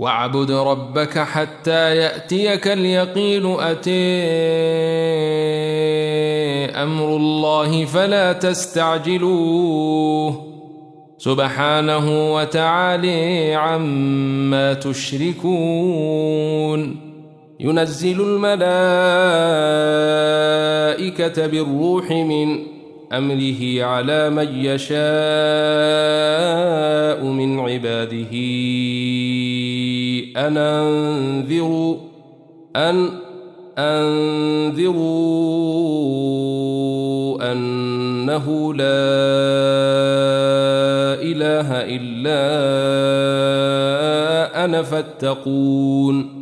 واعبد ربك حتى يأتيك اليقين أتي أمر الله فلا تستعجلوه. سبحانه وتعالى عما تشركون. ينزل الملائكة بالروح من أمره على من يشاء من عباده. أن أنذروا أن أنذروا أنه لا إله إلا أنا فاتقون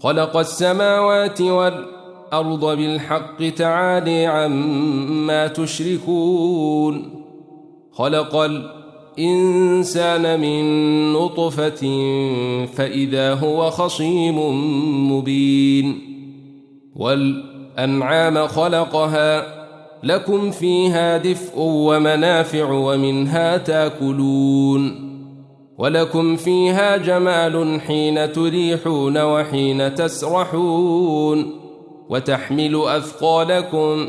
خلق السماوات والأرض بالحق تعالي عما تشركون خلق الإنسان من نطفة فإذا هو خصيم مبين والأنعام خلقها لكم فيها دفء ومنافع ومنها تاكلون ولكم فيها جمال حين تريحون وحين تسرحون وتحمل أثقالكم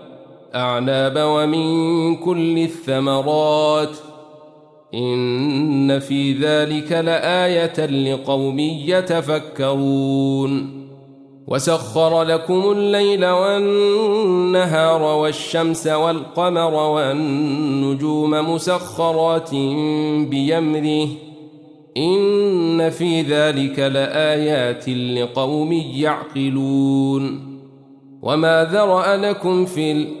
والأعناب ومن كل الثمرات ۖ إن في ذلك لآية لقوم يتفكرون وسخر لكم الليل والنهار والشمس والقمر والنجوم مسخرات بيمره إن في ذلك لآيات لقوم يعقلون وما ذرأ لكم في الأرض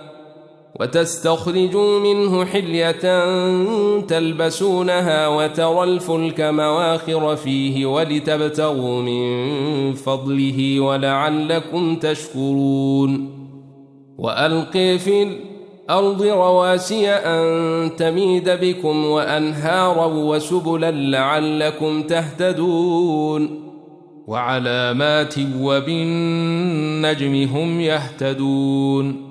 وتستخرجوا منه حلية تلبسونها وترى الفلك مواخر فيه ولتبتغوا من فضله ولعلكم تشكرون. وألقي في الأرض رواسي أن تميد بكم وأنهارا وسبلا لعلكم تهتدون. وعلامات وبالنجم هم يهتدون.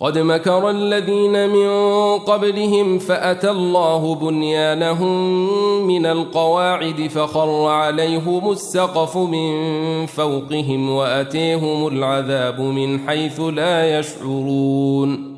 قد مكر الذين من قبلهم فأتى الله بنيانهم من القواعد فخر عليهم السقف من فوقهم وأتيهم العذاب من حيث لا يشعرون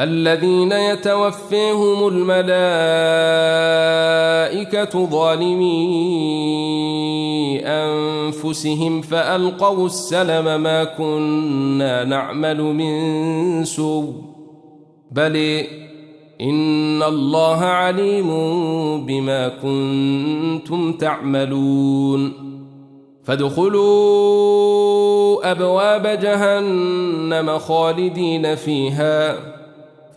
الذين يتوفيهم الملائكة ظالمي أنفسهم فألقوا السلم ما كنا نعمل من سوء. بل إن الله عليم بما كنتم تعملون. فادخلوا أبواب جهنم خالدين فيها.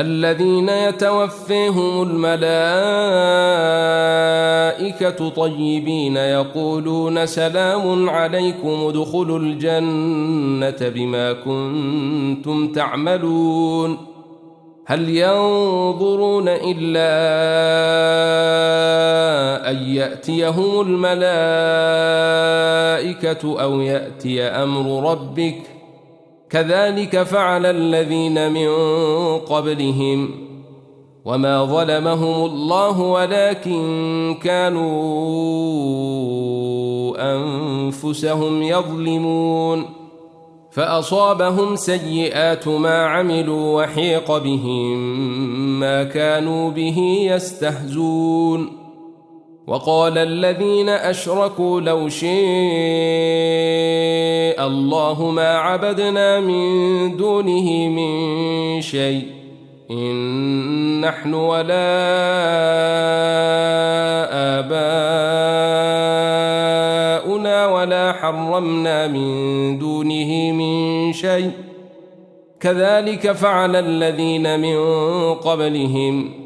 الذين يتوفيهم الملائكة طيبين يقولون سلام عليكم ادخلوا الجنة بما كنتم تعملون. هل ينظرون إلا أن يأتيهم الملائكة أو يأتي أمر ربك ۖ؟ كذلك فعل الذين من قبلهم وما ظلمهم الله ولكن كانوا أنفسهم يظلمون فأصابهم سيئات ما عملوا وحيق بهم ما كانوا به يستهزون وقال الذين أشركوا لو شيء الله ما عبدنا من دونه من شيء إن نحن ولا آباؤنا ولا حرمنا من دونه من شيء كذلك فعل الذين من قبلهم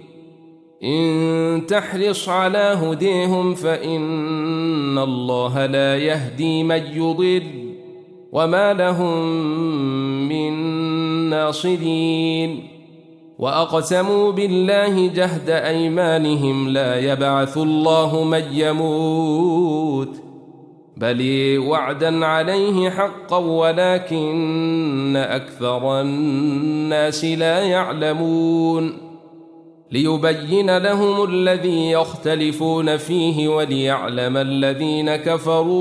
إن تحرص على هديهم فإن الله لا يهدي من يضل وما لهم من ناصرين. وأقسموا بالله جهد أيمانهم لا يبعث الله من يموت بل وعدا عليه حقا ولكن أكثر الناس لا يعلمون. ليبين لهم الذي يختلفون فيه وليعلم الذين كفروا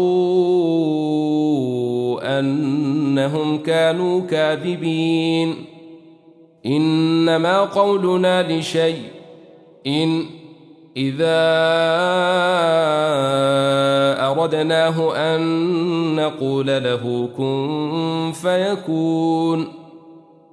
أنهم كانوا كاذبين. إنما قولنا لشيء إن إذا أردناه أن نقول له كن فيكون.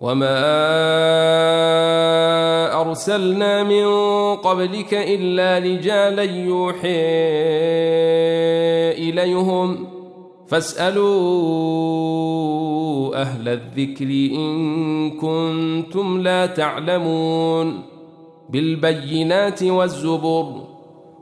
وما أرسلنا من قبلك إلا رجالا يوحي إليهم فاسألوا أهل الذكر إن كنتم لا تعلمون بالبينات والزبر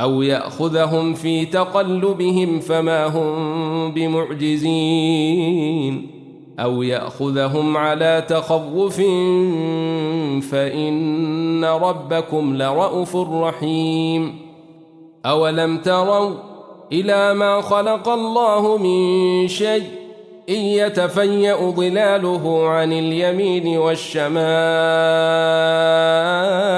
أو يأخذهم في تقلبهم فما هم بمعجزين أو يأخذهم على تخوف فإن ربكم لرؤوف رحيم أولم تروا إلى ما خلق الله من شيء إن يتفيأ ظلاله عن اليمين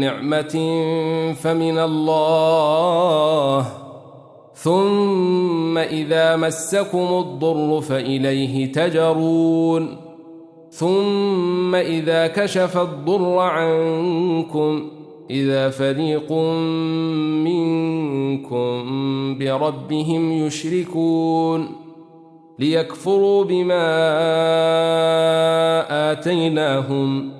نعمة فمن الله. ثم إذا مسكم الضر فإليه تجرون. ثم إذا كشف الضر عنكم إذا فريق منكم بربهم يشركون. ليكفروا بما آتيناهم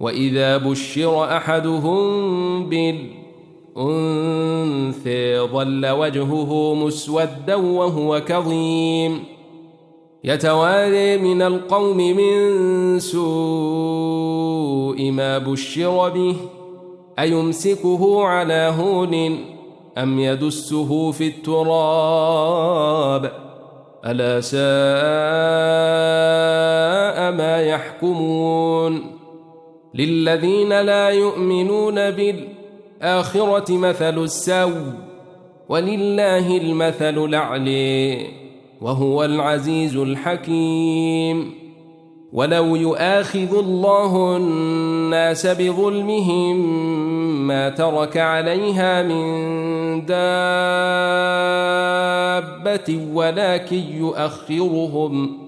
وإذا بشر أحدهم بالأنثى ظل وجهه مسودا وهو كظيم. يتواري من القوم من سوء ما بشر به. أيمسكه على هون أم يدسه في التراب؟ ألا ساء ما يحكمون؟ للذين لا يؤمنون بالآخرة مثل السو ولله المثل الأعلي وهو العزيز الحكيم ولو يؤاخذ الله الناس بظلمهم ما ترك عليها من دابة ولكن يؤخرهم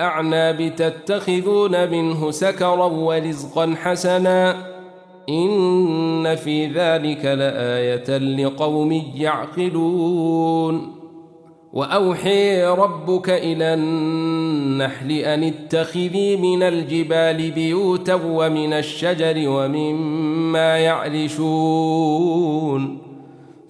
والأعناب تتخذون منه سكرا ورزقا حسنا إن في ذلك لآية لقوم يعقلون وأوحي ربك إلى النحل أن اتخذي من الجبال بيوتا ومن الشجر ومما يعرشون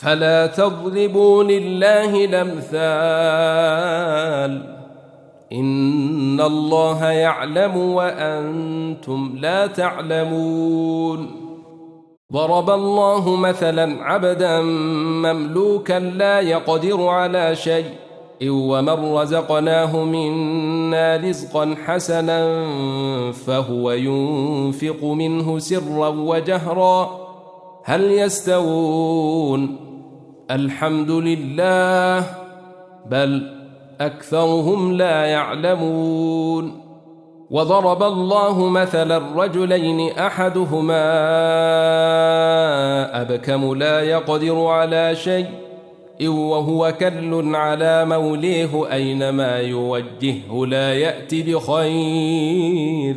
فلا تضربوا لله الأمثال. إن الله يعلم وأنتم لا تعلمون. ضرب الله مثلا عبدا مملوكا لا يقدر على شيء. ومن رزقناه منا رزقا حسنا فهو ينفق منه سرا وجهرا. هل يستوون؟ الحمد لله بل أكثرهم لا يعلمون. وضرب الله مثلا رجلين أحدهما أبكم لا يقدر على شيء وهو كل على موليه أينما يوجهه لا يات بخير.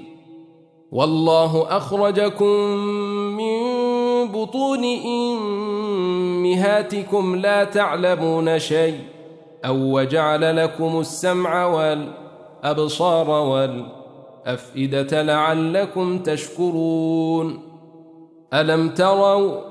والله أخرجكم من بطون إمهاتكم لا تعلمون شيء أو وجعل لكم السمع والأبصار والأفئدة لعلكم تشكرون. ألم تروا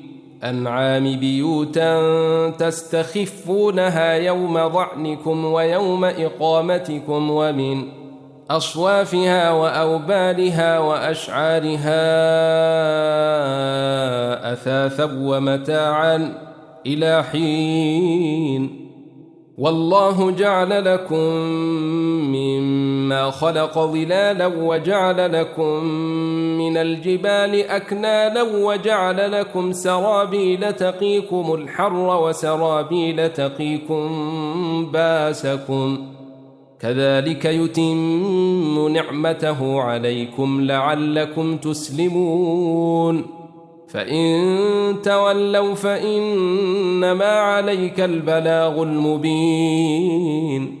الأنعام بيوتا تستخفونها يوم ضعنكم ويوم إقامتكم ومن أصوافها وأوبالها وأشعارها أثاثا ومتاعا إلى حين. والله جعل لكم مما خلق ظلالا وجعل لكم من الجبال أكنالا وجعل لكم سرابيل تقيكم الحر وسرابيل تقيكم باسكم كذلك يتم نعمته عليكم لعلكم تسلمون فإن تولوا فإنما عليك البلاغ المبين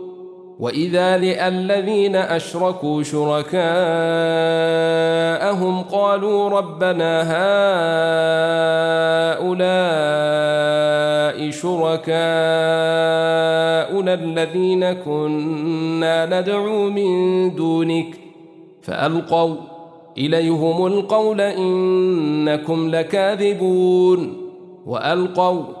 وإذا رئ الذين أشركوا شركاءهم قالوا ربنا هؤلاء شركاؤنا الذين كنا ندعو من دونك فألقوا إليهم القول إنكم لكاذبون وألقوا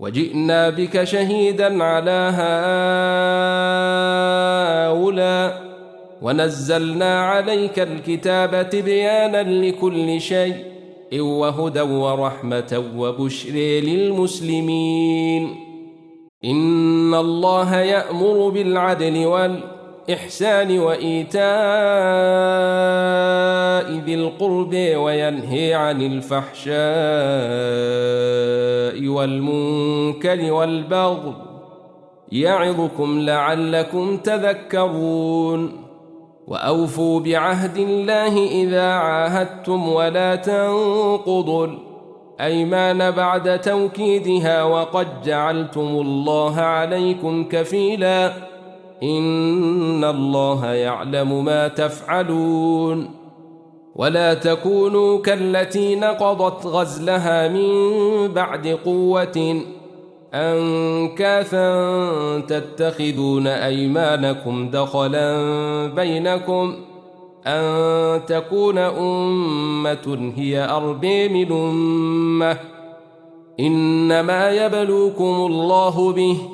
وجئنا بك شهيدا على هؤلاء ونزلنا عليك الكتاب تبيانا لكل شيء وهدى ورحمة وبشر للمسلمين. إن الله يأمر بالعدل والإحسان الإحسان وإيتاء ذي القرب وينهي عن الفحشاء والمنكر والبغي يعظكم لعلكم تذكرون وأوفوا بعهد الله إذا عاهدتم ولا تنقضوا الأيمان بعد توكيدها وقد جعلتم الله عليكم كفيلاً إن الله يعلم ما تفعلون ولا تكونوا كالتي نقضت غزلها من بعد قوة أنكاثا تتخذون أيمانكم دخلا بينكم أن تكون أمة هي أربي من أمة إنما يبلوكم الله به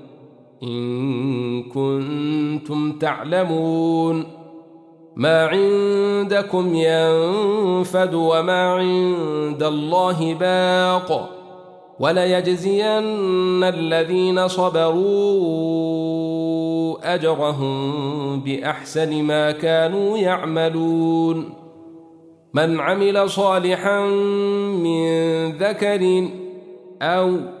إن كنتم تعلمون ما عندكم ينفد وما عند الله باق وليجزين الذين صبروا أجرهم بأحسن ما كانوا يعملون من عمل صالحا من ذكر أو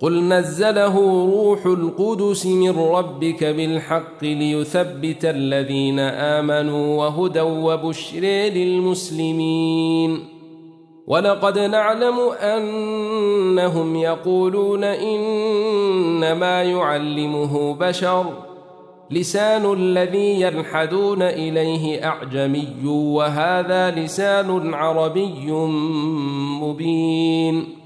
قل نزله روح القدس من ربك بالحق ليثبت الذين آمنوا وهدى وبشر للمسلمين. ولقد نعلم أنهم يقولون إنما يعلمه بشر. لسان الذي يلحدون إليه أعجمي وهذا لسان عربي مبين.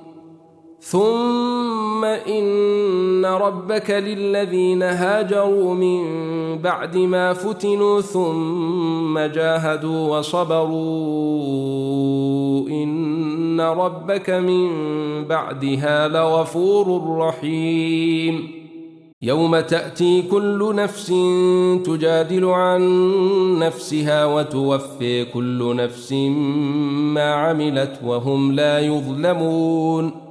ثم ان ربك للذين هاجروا من بعد ما فتنوا ثم جاهدوا وصبروا ان ربك من بعدها لغفور رحيم يوم تاتي كل نفس تجادل عن نفسها وتوفي كل نفس ما عملت وهم لا يظلمون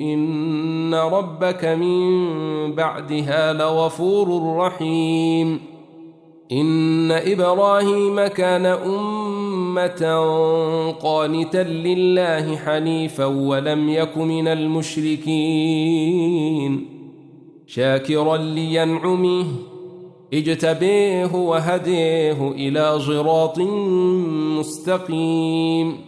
إن ربك من بعدها لغفور رحيم إن إبراهيم كان أمة قانتا لله حنيفا ولم يك من المشركين شاكرا لينعمه اجتبيه وهديه إلى صراط مستقيم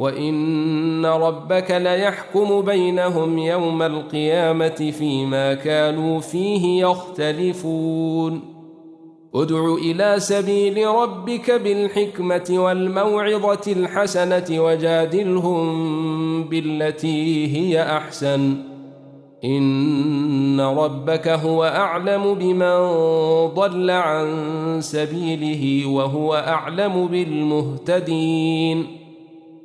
وإن ربك ليحكم بينهم يوم القيامة فيما كانوا فيه يختلفون ادع إلى سبيل ربك بالحكمة والموعظة الحسنة وجادلهم بالتي هي أحسن إن ربك هو أعلم بمن ضل عن سبيله وهو أعلم بالمهتدين